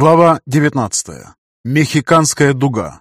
Глава 19. Мехиканская дуга.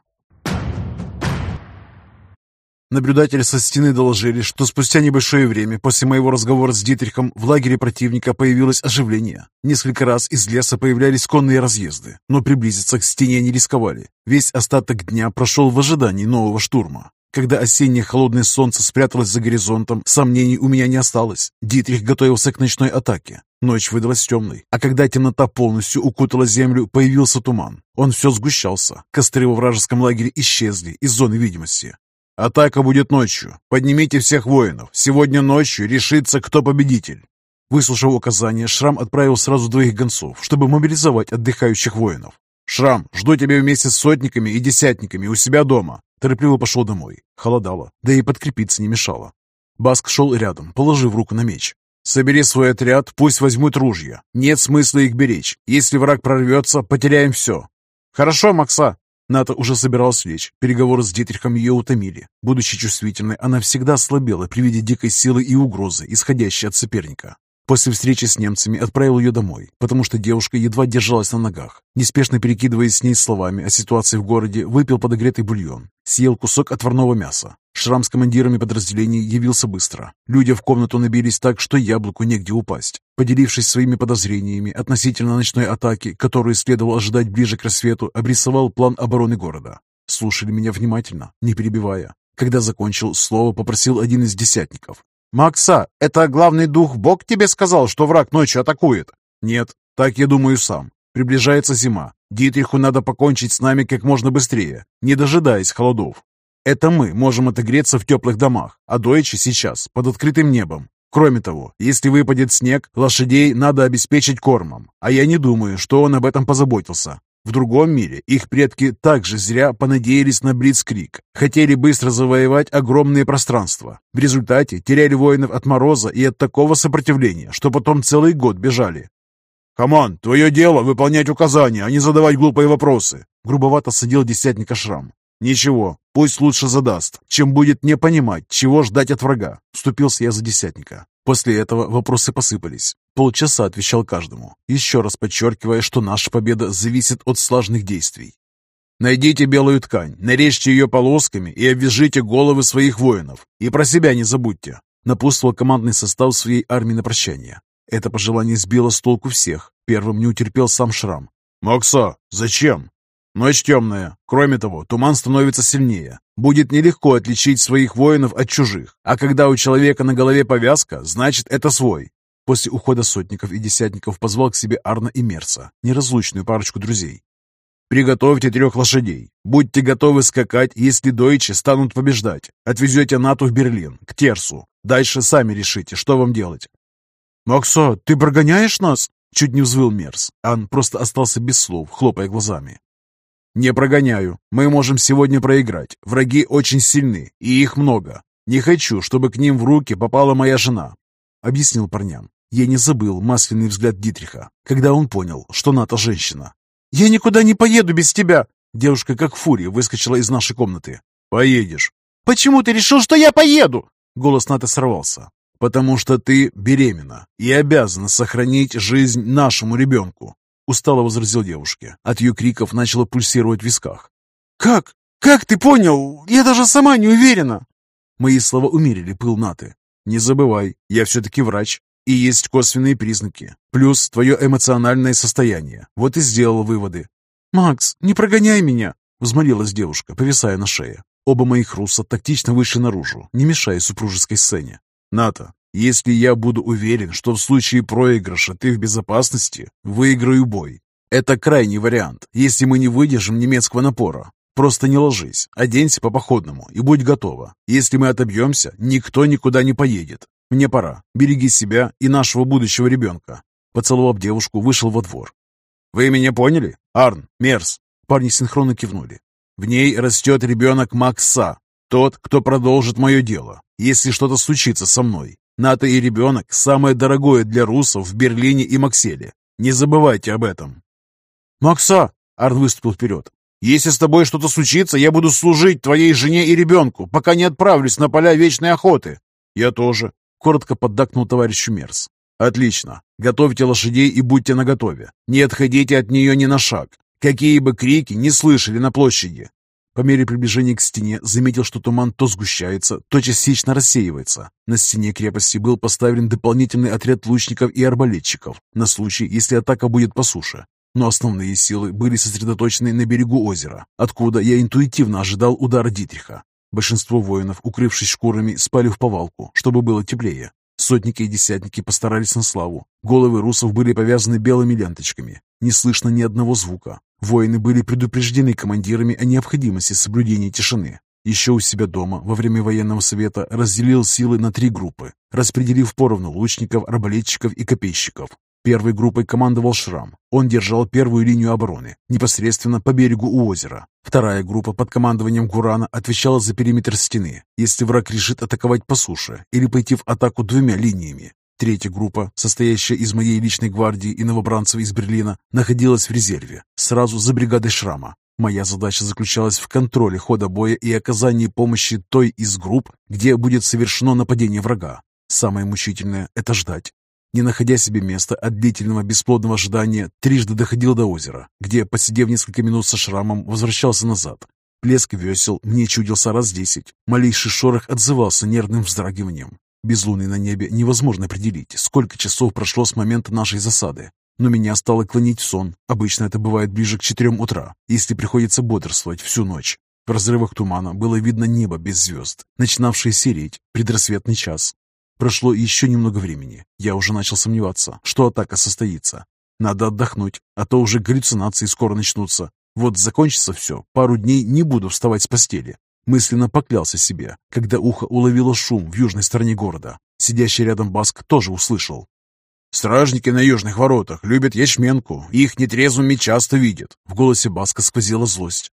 Наблюдатели со стены доложили, что спустя небольшое время после моего разговора с Дитрихом в лагере противника появилось оживление. Несколько раз из леса появлялись конные разъезды, но приблизиться к стене не рисковали. Весь остаток дня прошел в ожидании нового штурма. Когда осеннее холодное солнце спряталось за горизонтом, сомнений у меня не осталось. Дитрих готовился к ночной атаке. Ночь выдалась темной, а когда темнота полностью укутала землю, появился туман. Он все сгущался. Костры во вражеском лагере исчезли из зоны видимости. «Атака будет ночью. Поднимите всех воинов. Сегодня ночью решится, кто победитель». Выслушав указание, Шрам отправил сразу двоих гонцов, чтобы мобилизовать отдыхающих воинов. «Шрам, жду тебя вместе с сотниками и десятниками у себя дома». Торопливо пошел домой. Холодало, да и подкрепиться не мешало. Баск шел рядом, положив руку на меч. Собери свой отряд, пусть возьмут ружья. Нет смысла их беречь. Если враг прорвется, потеряем все. Хорошо, Макса. Ната уже собиралась лечь. Переговоры с Дитрихом ее утомили. Будучи чувствительной, она всегда слабела при виде дикой силы и угрозы, исходящей от соперника. После встречи с немцами отправил ее домой, потому что девушка едва держалась на ногах. Неспешно перекидываясь с ней словами о ситуации в городе, выпил подогретый бульон, съел кусок отварного мяса. Шрам с командирами подразделений явился быстро. Люди в комнату набились так, что яблоку негде упасть. Поделившись своими подозрениями относительно ночной атаки, которую следовало ожидать ближе к рассвету, обрисовал план обороны города. Слушали меня внимательно, не перебивая. Когда закончил, слово попросил один из десятников. «Макса, это главный дух Бог тебе сказал, что враг ночью атакует?» «Нет, так я думаю сам. Приближается зима. Дитриху надо покончить с нами как можно быстрее, не дожидаясь холодов. Это мы можем отогреться в теплых домах, а Дойче сейчас под открытым небом. Кроме того, если выпадет снег, лошадей надо обеспечить кормом, а я не думаю, что он об этом позаботился. В другом мире их предки также зря понадеялись на Блицкрик, хотели быстро завоевать огромные пространства. В результате теряли воинов от мороза и от такого сопротивления, что потом целый год бежали. «Хаман, твое дело выполнять указания, а не задавать глупые вопросы!» Грубовато садил десятника Шрам. «Ничего, пусть лучше задаст, чем будет не понимать, чего ждать от врага», — вступился я за десятника. После этого вопросы посыпались. Полчаса отвечал каждому, еще раз подчеркивая, что наша победа зависит от слаженных действий. «Найдите белую ткань, нарежьте ее полосками и обвяжите головы своих воинов. И про себя не забудьте», — напутствовал командный состав своей армии на прощание. Это пожелание сбило с толку всех. Первым не утерпел сам Шрам. «Макса, зачем?» Ночь темная. Кроме того, туман становится сильнее. Будет нелегко отличить своих воинов от чужих. А когда у человека на голове повязка, значит это свой. После ухода сотников и десятников позвал к себе Арна и Мерца, неразлучную парочку друзей. «Приготовьте трех лошадей. Будьте готовы скакать, если дойчи станут побеждать. Отвезете Нату в Берлин, к Терсу. Дальше сами решите, что вам делать». «Макса, ты прогоняешь нас?» Чуть не взвыл Мерс. Ан просто остался без слов, хлопая глазами. «Не прогоняю. Мы можем сегодня проиграть. Враги очень сильны, и их много. Не хочу, чтобы к ним в руки попала моя жена», — объяснил парням. Я не забыл масляный взгляд Дитриха, когда он понял, что Ната женщина. «Я никуда не поеду без тебя!» Девушка как фурия выскочила из нашей комнаты. «Поедешь». «Почему ты решил, что я поеду?» Голос Наты сорвался. «Потому что ты беременна и обязана сохранить жизнь нашему ребенку. Устало возразил девушке. От ее криков начало пульсировать в висках. «Как? Как ты понял? Я даже сама не уверена!» Мои слова умерили пыл Наты. «Не забывай, я все-таки врач, и есть косвенные признаки. Плюс твое эмоциональное состояние. Вот и сделала выводы». «Макс, не прогоняй меня!» Взмолилась девушка, повисая на шее. Оба моих руса тактично вышли наружу, не мешая супружеской сцене. «Ната, если я буду уверен, что в случае проигрыша ты в безопасности, выиграю бой. Это крайний вариант, если мы не выдержим немецкого напора. Просто не ложись, оденься по-походному и будь готова. Если мы отобьемся, никто никуда не поедет. Мне пора. Береги себя и нашего будущего ребенка. Поцеловав девушку, вышел во двор. «Вы меня поняли? Арн, Мерс?» Парни синхронно кивнули. «В ней растет ребенок Макса, тот, кто продолжит мое дело, если что-то случится со мной. НАТО и ребенок – самое дорогое для русов в Берлине и Макселе. Не забывайте об этом. «Макса!» – Арн выступил вперед. «Если с тобой что-то случится, я буду служить твоей жене и ребенку, пока не отправлюсь на поля вечной охоты». «Я тоже», – коротко поддакнул товарищу Мерс. Отлично. Готовьте лошадей и будьте наготове. Не отходите от нее ни на шаг. Какие бы крики не слышали на площади. По мере приближения к стене заметил, что туман то сгущается, то частично рассеивается. На стене крепости был поставлен дополнительный отряд лучников и арбалетчиков на случай, если атака будет по суше. Но основные силы были сосредоточены на берегу озера, откуда я интуитивно ожидал удара Дитриха. Большинство воинов, укрывшись шкурами, спали в повалку, чтобы было теплее. Сотники и десятники постарались на славу. Головы русов были повязаны белыми ленточками. Не слышно ни одного звука. Воины были предупреждены командирами о необходимости соблюдения тишины. Еще у себя дома во время военного совета разделил силы на три группы, распределив поровну лучников, арбалетчиков и копейщиков. Первой группой командовал Шрам. Он держал первую линию обороны, непосредственно по берегу у озера. Вторая группа под командованием Гурана отвечала за периметр стены, если враг решит атаковать по суше или пойти в атаку двумя линиями. Третья группа, состоящая из моей личной гвардии и новобранцев из Берлина, находилась в резерве, сразу за бригадой Шрама. Моя задача заключалась в контроле хода боя и оказании помощи той из групп, где будет совершено нападение врага. Самое мучительное – это ждать. Не находя себе места от длительного бесплодного ожидания, трижды доходил до озера, где, посидев несколько минут со шрамом, возвращался назад. Плеск весел мне чудился раз десять. Малейший шорох отзывался нервным вздрагиванием. Без луны на небе невозможно определить, сколько часов прошло с момента нашей засады. Но меня стало клонить в сон. Обычно это бывает ближе к четырем утра, если приходится бодрствовать всю ночь. В разрывах тумана было видно небо без звезд, начинавшее сереть, предрассветный час. Прошло еще немного времени. Я уже начал сомневаться, что атака состоится. Надо отдохнуть, а то уже галлюцинации скоро начнутся. Вот закончится все, пару дней не буду вставать с постели. Мысленно поклялся себе, когда ухо уловило шум в южной стороне города. Сидящий рядом Баск тоже услышал. «Стражники на южных воротах любят ячменку, их нетрезвыми часто видят». В голосе Баска сквозила злость.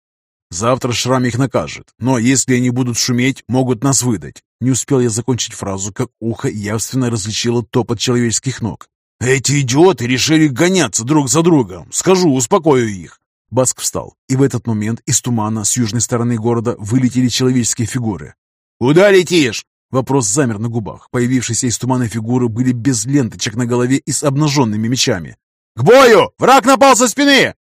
«Завтра Шрам их накажет, но если они будут шуметь, могут нас выдать». Не успел я закончить фразу, как ухо явственно различило топот человеческих ног. «Эти идиоты решили гоняться друг за другом. Скажу, успокою их. Баск встал, и в этот момент из тумана с южной стороны города вылетели человеческие фигуры. «Куда летишь?» Вопрос замер на губах. Появившиеся из тумана фигуры были без ленточек на голове и с обнаженными мечами. «К бою! Враг напал со спины!»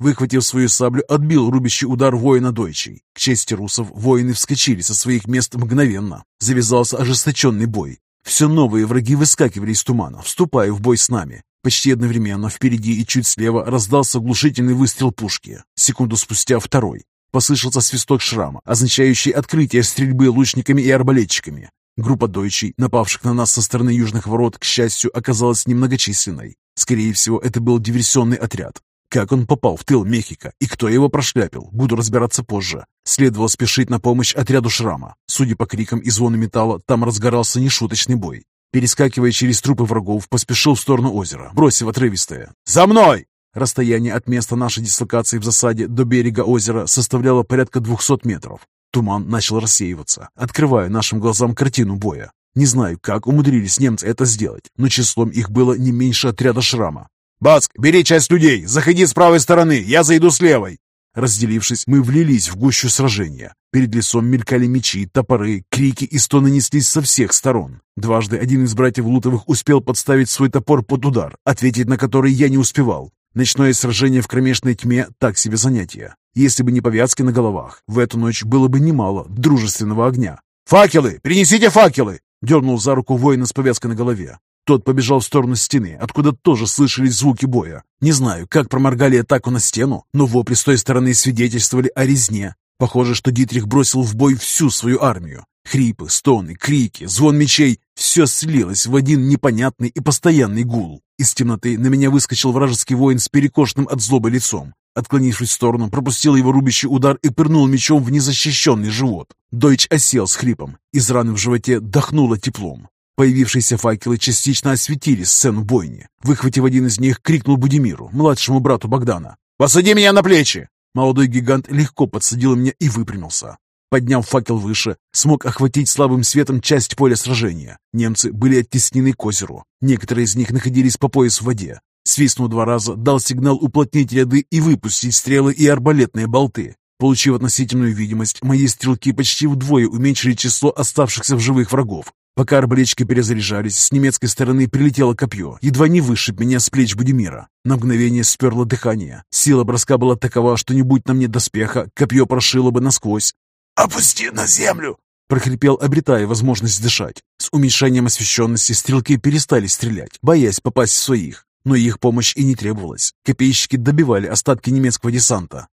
Выхватив свою саблю, отбил рубящий удар воина Дойчей. К чести русов, воины вскочили со своих мест мгновенно. Завязался ожесточенный бой. Все новые враги выскакивали из тумана, вступая в бой с нами. Почти одновременно впереди и чуть слева раздался глушительный выстрел пушки. Секунду спустя второй. Послышался свисток шрама, означающий открытие стрельбы лучниками и арбалетчиками. Группа дойчей, напавших на нас со стороны южных ворот, к счастью, оказалась немногочисленной. Скорее всего, это был диверсионный отряд. Как он попал в тыл Мехико и кто его прошляпил, буду разбираться позже. Следовало спешить на помощь отряду Шрама. Судя по крикам и звону металла, там разгорался нешуточный бой. Перескакивая через трупы врагов, поспешил в сторону озера, бросив отрывистое «За мной!». Расстояние от места нашей дислокации в засаде до берега озера составляло порядка 200 метров. Туман начал рассеиваться, открывая нашим глазам картину боя. Не знаю, как умудрились немцы это сделать, но числом их было не меньше отряда шрама. «Бацк, бери часть людей, заходи с правой стороны, я зайду с левой!» Разделившись, мы влились в гущу сражения. Перед лицом мелькали мечи, топоры, крики и стоны неслись со всех сторон. Дважды один из братьев Лутовых успел подставить свой топор под удар, ответить на который я не успевал. Ночное сражение в кромешной тьме – так себе занятие. Если бы не повязки на головах, в эту ночь было бы немало дружественного огня. «Факелы! Принесите факелы!» – дернул за руку воина с повязкой на голове. Тот побежал в сторону стены, откуда тоже слышались звуки боя. Не знаю, как проморгали атаку на стену, но вопли с той стороны свидетельствовали о резне. Похоже, что Дитрих бросил в бой всю свою армию. Хрипы, стоны, крики, звон мечей — все слилось в один непонятный и постоянный гул. Из темноты на меня выскочил вражеский воин с перекошенным от злобы лицом. Отклонившись в сторону, пропустил его рубящий удар и пырнул мечом в незащищенный живот. Дойч осел с хрипом. Из раны в животе дохнуло теплом. Появившиеся факелы частично осветили сцену бойни. Выхватив один из них, крикнул Будимиру, младшему брату Богдана. «Посади меня на плечи!» Молодой гигант легко подсадил меня и выпрямился. Подняв факел выше, смог охватить слабым светом часть поля сражения. Немцы были оттеснены к озеру. Некоторые из них находились по пояс в воде. Свистнув два раза, дал сигнал уплотнить ряды и выпустить стрелы и арбалетные болты. Получив относительную видимость, мои стрелки почти вдвое уменьшили число оставшихся в живых врагов. Пока арбалетчики перезаряжались, с немецкой стороны прилетело копье, едва не вышиб меня с плеч Будимира. На мгновение сперло дыхание. Сила броска была такова, что не будь на мне доспеха, копье прошило бы насквозь. «Опусти на землю!» прохрипел, обретая возможность дышать. С уменьшением освещенности стрелки перестали стрелять, боясь попасть в своих. Но их помощь и не требовалась. Копейщики добивали остатки немецкого десанта.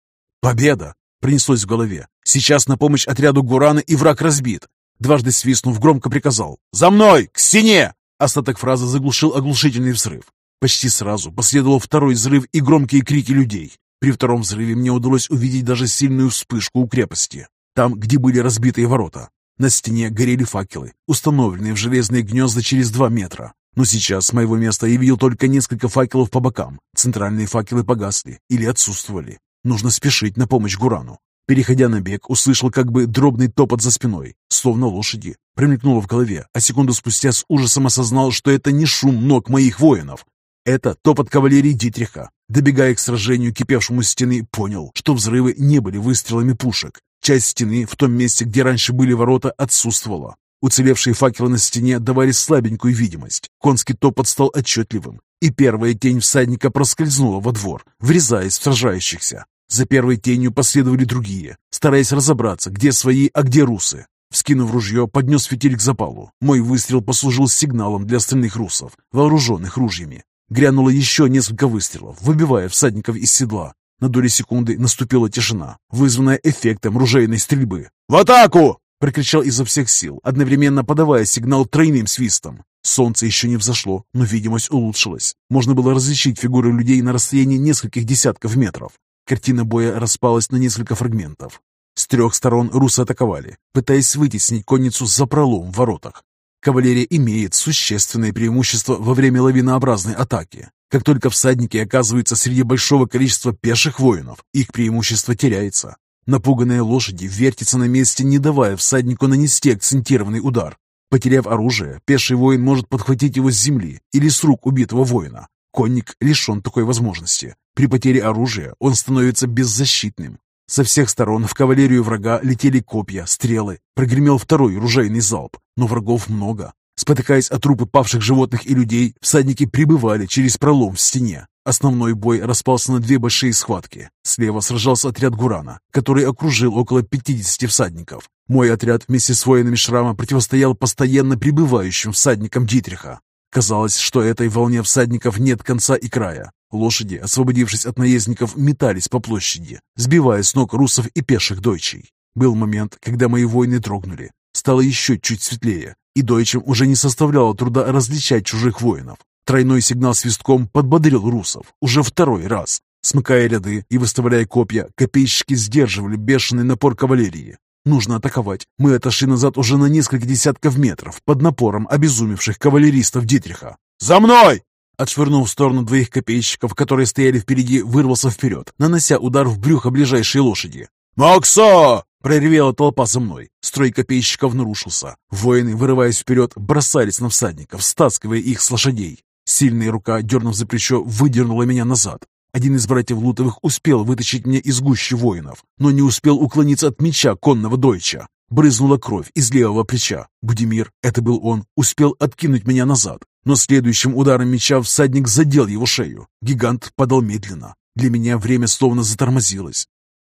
«Победа!» — принеслось в голове. «Сейчас на помощь отряду Гурана и враг разбит!» Дважды свистнув, громко приказал «За мной! К стене!» Остаток фразы заглушил оглушительный взрыв. Почти сразу последовал второй взрыв и громкие крики людей. При втором взрыве мне удалось увидеть даже сильную вспышку у крепости, там, где были разбитые ворота. На стене горели факелы, установленные в железные гнезда через два метра. Но сейчас с моего места я видел только несколько факелов по бокам. Центральные факелы погасли или отсутствовали. Нужно спешить на помощь Гурану. Переходя на бег, услышал как бы дробный топот за спиной, словно лошади. Промелькнуло в голове, а секунду спустя с ужасом осознал, что это не шум ног моих воинов. Это топот кавалерии Дитриха. Добегая к сражению, кипевшему стены, понял, что взрывы не были выстрелами пушек. Часть стены в том месте, где раньше были ворота, отсутствовала. Уцелевшие факелы на стене давали слабенькую видимость. Конский топот стал отчетливым, и первая тень всадника проскользнула во двор, врезаясь в сражающихся. За первой тенью последовали другие, стараясь разобраться, где свои, а где русы. Вскинув ружье, поднес фитиль к запалу. Мой выстрел послужил сигналом для остальных русов, вооруженных ружьями. Грянуло еще несколько выстрелов, выбивая всадников из седла. На доли секунды наступила тишина, вызванная эффектом ружейной стрельбы. «В атаку!» — прокричал изо всех сил, одновременно подавая сигнал тройным свистом. Солнце еще не взошло, но видимость улучшилась. Можно было различить фигуры людей на расстоянии нескольких десятков метров. Картина боя распалась на несколько фрагментов. С трех сторон русы атаковали, пытаясь вытеснить конницу за пролом в воротах. Кавалерия имеет существенное преимущество во время лавинообразной атаки. Как только всадники оказываются среди большого количества пеших воинов, их преимущество теряется. Напуганные лошади вертятся на месте, не давая всаднику нанести акцентированный удар. Потеряв оружие, пеший воин может подхватить его с земли или с рук убитого воина. Конник лишен такой возможности. При потере оружия он становится беззащитным. Со всех сторон в кавалерию врага летели копья, стрелы. Прогремел второй ружейный залп, но врагов много. Спотыкаясь от трупы павших животных и людей, всадники прибывали через пролом в стене. Основной бой распался на две большие схватки. Слева сражался отряд Гурана, который окружил около 50 всадников. Мой отряд вместе с воинами Шрама противостоял постоянно прибывающим всадникам Дитриха. Казалось, что этой волне всадников нет конца и края. Лошади, освободившись от наездников, метались по площади, сбивая с ног русов и пеших дойчей. Был момент, когда мои воины дрогнули. Стало еще чуть светлее, и дойчам уже не составляло труда различать чужих воинов. Тройной сигнал свистком подбодрил русов уже второй раз. Смыкая ряды и выставляя копья, копейщики сдерживали бешеный напор кавалерии. Нужно атаковать. Мы отошли назад уже на несколько десятков метров под напором обезумевших кавалеристов Дитриха. «За мной!» Отшвырнув в сторону двоих копейщиков, которые стояли впереди, вырвался вперед, нанося удар в брюхо ближайшей лошади. «Макса!» — проревела толпа за мной. Строй копейщиков нарушился. Воины, вырываясь вперед, бросались на всадников, стаскивая их с лошадей. Сильная рука, дернув за плечо, выдернула меня назад. Один из братьев Лутовых успел вытащить меня из гущи воинов, но не успел уклониться от меча конного дойча. Брызнула кровь из левого плеча. Будимир, это был он, успел откинуть меня назад, но следующим ударом меча всадник задел его шею. Гигант падал медленно. Для меня время словно затормозилось.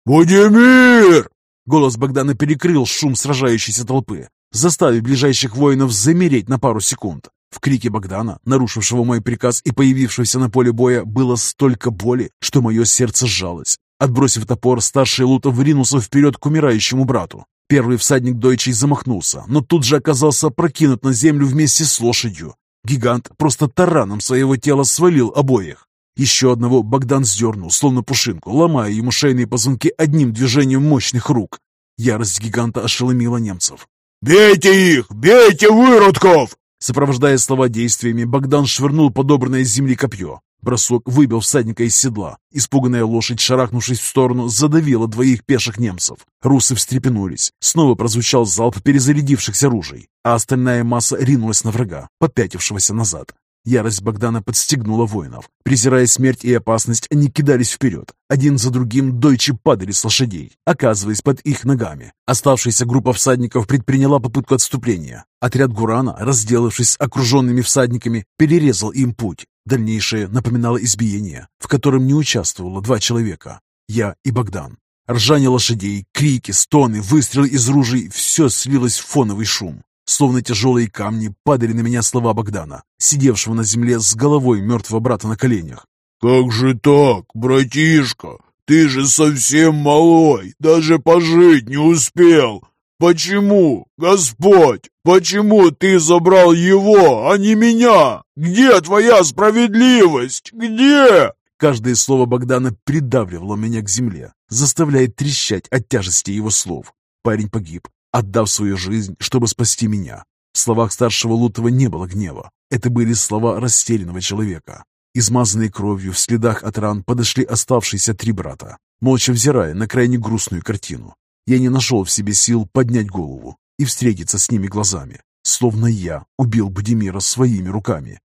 «Будимир!» Голос Богдана перекрыл шум сражающейся толпы, заставив ближайших воинов замереть на пару секунд. В крике Богдана, нарушившего мой приказ и появившегося на поле боя, было столько боли, что мое сердце сжалось. Отбросив топор, старший Лутов ринулся вперед к умирающему брату. Первый всадник Дойчей замахнулся, но тут же оказался прокинут на землю вместе с лошадью. Гигант просто тараном своего тела свалил обоих. Еще одного Богдан сдернул, словно пушинку, ломая ему шейные позвонки одним движением мощных рук. Ярость гиганта ошеломила немцев. «Бейте их! Бейте выродков!» Сопровождая слова действиями, Богдан швырнул подобранное с земли копье. Бросок выбил всадника из седла. Испуганная лошадь, шарахнувшись в сторону, задавила двоих пеших немцев. Русы встрепенулись. Снова прозвучал залп перезарядившихся ружей, а остальная масса ринулась на врага, попятившегося назад. Ярость Богдана подстегнула воинов. Презирая смерть и опасность, они кидались вперед. Один за другим дойчи падали с лошадей, оказываясь под их ногами. Оставшаяся группа всадников предприняла попытку отступления. Отряд Гурана, разделавшись с окруженными всадниками, перерезал им путь. Дальнейшее напоминало избиение, в котором не участвовало два человека. Я и Богдан. Ржание лошадей, крики, стоны, выстрелы из ружей – все слилось в фоновый шум. Словно тяжелые камни падали на меня слова Богдана, сидевшего на земле с головой мертвого брата на коленях. «Как же так, братишка? Ты же совсем малой, даже пожить не успел. Почему, Господь, почему ты забрал его, а не меня? Где твоя справедливость? Где?» Каждое слово Богдана придавливало меня к земле, заставляя трещать от тяжести его слов. Парень погиб, отдав свою жизнь, чтобы спасти меня. В словах старшего Лутова не было гнева. Это были слова растерянного человека. Измазанные кровью в следах от ран подошли оставшиеся три брата, молча взирая на крайне грустную картину. Я не нашел в себе сил поднять голову и встретиться с ними глазами, словно я убил Будимира своими руками.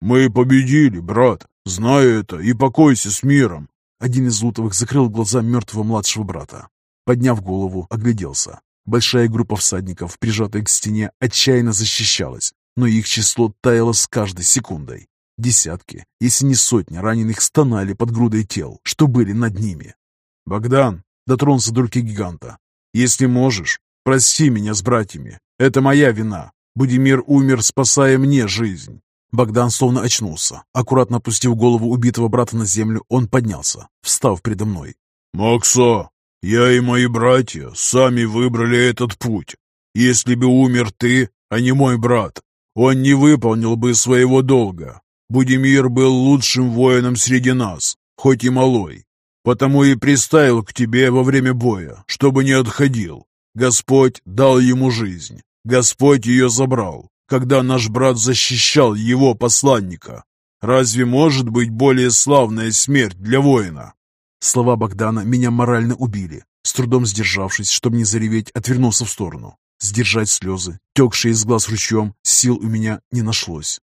«Мы победили, брат!» «Знай это и покойся с миром!» Один из Лутовых закрыл глаза мертвого младшего брата. Подняв голову, огляделся. Большая группа всадников, прижатая к стене, отчаянно защищалась, но их число таяло с каждой секундой. Десятки, если не сотни раненых стонали под грудой тел, что были над ними. «Богдан!» — дотронулся до руки гиганта. «Если можешь, прости меня с братьями. Это моя вина. Будимир умер, спасая мне жизнь. Богдан словно очнулся. Аккуратно опустив голову убитого брата на землю, он поднялся, встав передо мной. «Максо, я и мои братья сами выбрали этот путь. Если бы умер ты, а не мой брат, он не выполнил бы своего долга. Будимир был лучшим воином среди нас, хоть и малой. Потому и приставил к тебе во время боя, чтобы не отходил. Господь дал ему жизнь. Господь ее забрал когда наш брат защищал его посланника. Разве может быть более славная смерть для воина?» Слова Богдана меня морально убили. С трудом сдержавшись, чтобы не зареветь, отвернулся в сторону. Сдержать слезы, текшие из глаз ручьем, сил у меня не нашлось.